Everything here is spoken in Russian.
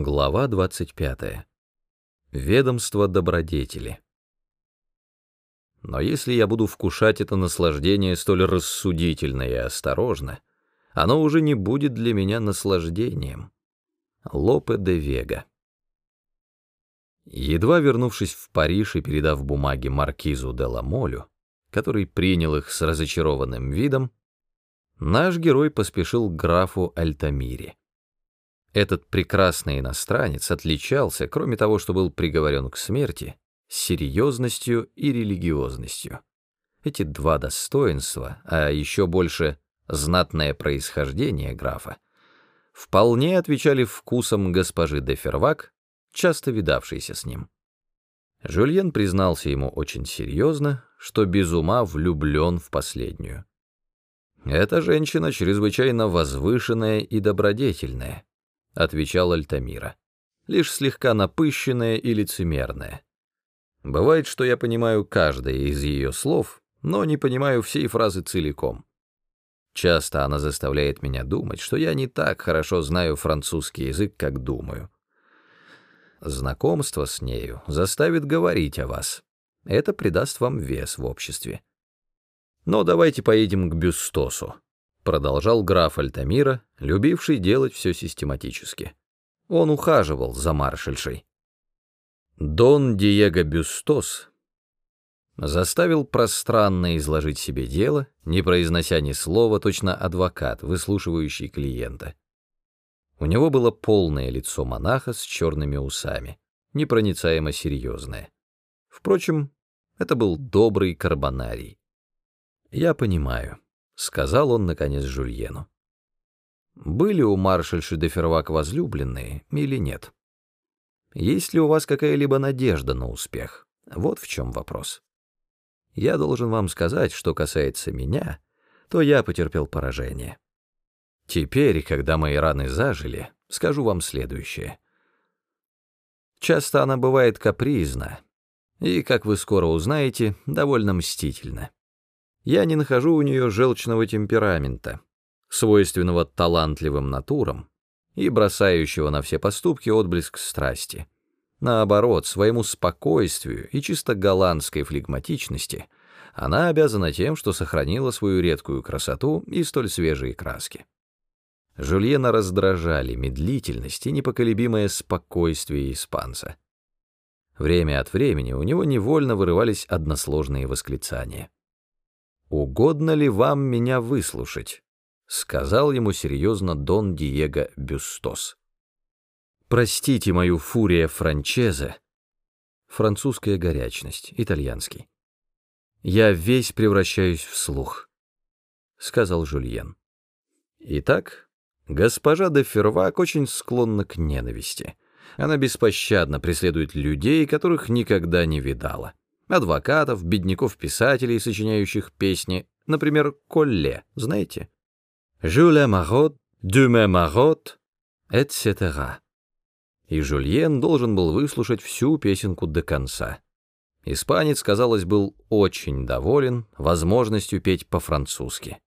Глава 25. Ведомство добродетели. Но если я буду вкушать это наслаждение столь рассудительно и осторожно, оно уже не будет для меня наслаждением. Лопе де Вега. Едва вернувшись в Париж и передав бумаги маркизу де Ламолю, который принял их с разочарованным видом, наш герой поспешил к графу Альтамире. Этот прекрасный иностранец отличался, кроме того, что был приговорен к смерти, серьезностью и религиозностью. Эти два достоинства, а еще больше знатное происхождение графа, вполне отвечали вкусам госпожи де Фервак, часто видавшейся с ним. Жюльен признался ему очень серьезно, что без ума влюблен в последнюю. Эта женщина чрезвычайно возвышенная и добродетельная, — отвечал Альтамира. «Лишь слегка напыщенная и лицемерная. Бывает, что я понимаю каждое из ее слов, но не понимаю всей фразы целиком. Часто она заставляет меня думать, что я не так хорошо знаю французский язык, как думаю. Знакомство с нею заставит говорить о вас. Это придаст вам вес в обществе. Но давайте поедем к Бюстосу продолжал граф Альтамира, любивший делать все систематически. Он ухаживал за маршальшей. Дон Диего Бюстос заставил пространно изложить себе дело, не произнося ни слова, точно адвокат, выслушивающий клиента. У него было полное лицо монаха с черными усами, непроницаемо серьезное. Впрочем, это был добрый карбонарий. Я понимаю. — сказал он, наконец, Жульену. «Были у маршальши де Фервак возлюбленные или нет? Есть ли у вас какая-либо надежда на успех? Вот в чем вопрос. Я должен вам сказать, что касается меня, то я потерпел поражение. Теперь, когда мои раны зажили, скажу вам следующее. Часто она бывает капризна и, как вы скоро узнаете, довольно мстительна. Я не нахожу у нее желчного темперамента, свойственного талантливым натурам и бросающего на все поступки отблеск страсти. Наоборот, своему спокойствию и чисто голландской флегматичности она обязана тем, что сохранила свою редкую красоту и столь свежие краски. Жульена раздражали медлительность и непоколебимое спокойствие испанца. Время от времени у него невольно вырывались односложные восклицания. «Угодно ли вам меня выслушать?» — сказал ему серьезно Дон Диего Бюстос. «Простите мою фурия франчезе». Французская горячность, итальянский. «Я весь превращаюсь в слух», — сказал Жульен. Итак, госпожа де Фервак очень склонна к ненависти. Она беспощадно преследует людей, которых никогда не видала адвокатов, бедняков-писателей, сочиняющих песни, например, Колле, знаете? «Жюля Марот», «Дюме Марот», etc. И Жульен должен был выслушать всю песенку до конца. Испанец, казалось, был очень доволен возможностью петь по-французски.